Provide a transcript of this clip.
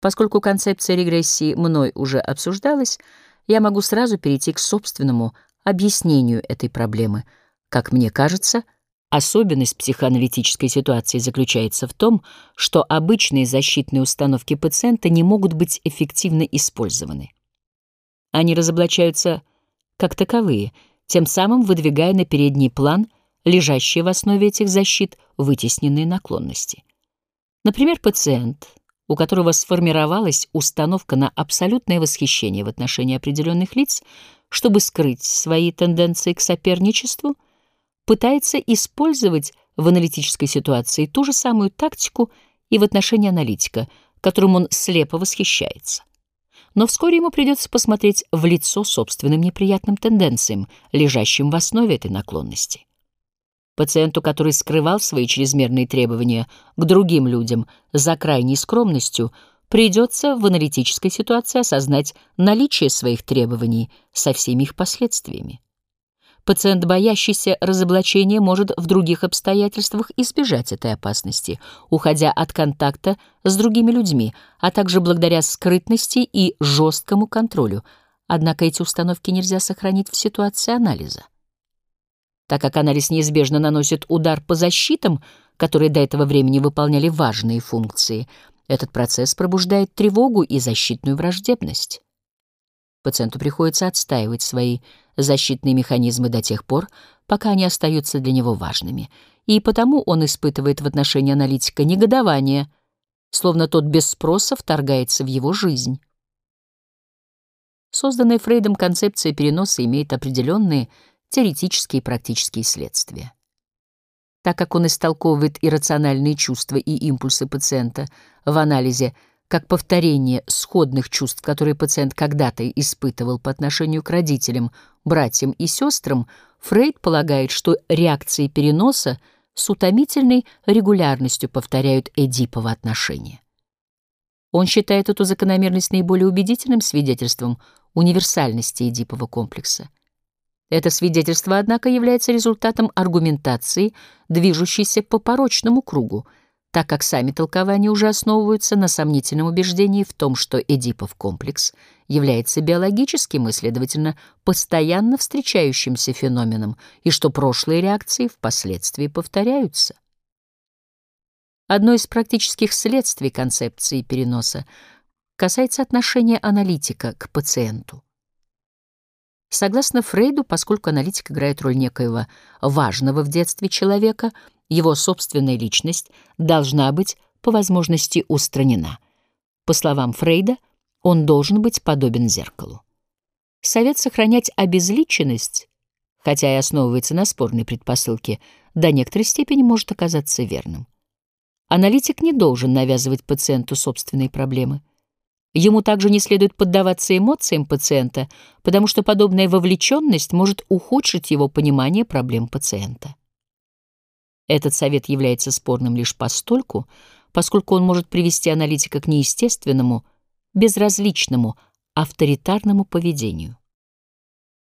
Поскольку концепция регрессии мной уже обсуждалась, я могу сразу перейти к собственному объяснению этой проблемы. Как мне кажется, особенность психоаналитической ситуации заключается в том, что обычные защитные установки пациента не могут быть эффективно использованы. Они разоблачаются как таковые, тем самым выдвигая на передний план лежащие в основе этих защит вытесненные наклонности. Например, пациент — у которого сформировалась установка на абсолютное восхищение в отношении определенных лиц, чтобы скрыть свои тенденции к соперничеству, пытается использовать в аналитической ситуации ту же самую тактику и в отношении аналитика, которым он слепо восхищается. Но вскоре ему придется посмотреть в лицо собственным неприятным тенденциям, лежащим в основе этой наклонности. Пациенту, который скрывал свои чрезмерные требования к другим людям за крайней скромностью, придется в аналитической ситуации осознать наличие своих требований со всеми их последствиями. Пациент, боящийся разоблачения, может в других обстоятельствах избежать этой опасности, уходя от контакта с другими людьми, а также благодаря скрытности и жесткому контролю. Однако эти установки нельзя сохранить в ситуации анализа так как анализ неизбежно наносит удар по защитам, которые до этого времени выполняли важные функции. Этот процесс пробуждает тревогу и защитную враждебность. Пациенту приходится отстаивать свои защитные механизмы до тех пор, пока они остаются для него важными, и потому он испытывает в отношении аналитика негодование, словно тот без спроса вторгается в его жизнь. Созданная Фрейдом концепция переноса имеет определенные теоретические и практические следствия. Так как он истолковывает иррациональные чувства и импульсы пациента в анализе как повторение сходных чувств, которые пациент когда-то испытывал по отношению к родителям, братьям и сестрам, Фрейд полагает, что реакции переноса с утомительной регулярностью повторяют Эдипово отношения. Он считает эту закономерность наиболее убедительным свидетельством универсальности Эдипова комплекса. Это свидетельство, однако, является результатом аргументации, движущейся по порочному кругу, так как сами толкования уже основываются на сомнительном убеждении в том, что Эдипов комплекс является биологическим и, следовательно, постоянно встречающимся феноменом, и что прошлые реакции впоследствии повторяются. Одно из практических следствий концепции переноса касается отношения аналитика к пациенту. Согласно Фрейду, поскольку аналитик играет роль некоего важного в детстве человека, его собственная личность должна быть по возможности устранена. По словам Фрейда, он должен быть подобен зеркалу. Совет сохранять обезличенность, хотя и основывается на спорной предпосылке, до некоторой степени может оказаться верным. Аналитик не должен навязывать пациенту собственные проблемы. Ему также не следует поддаваться эмоциям пациента, потому что подобная вовлеченность может ухудшить его понимание проблем пациента. Этот совет является спорным лишь постольку, поскольку он может привести аналитика к неестественному, безразличному, авторитарному поведению.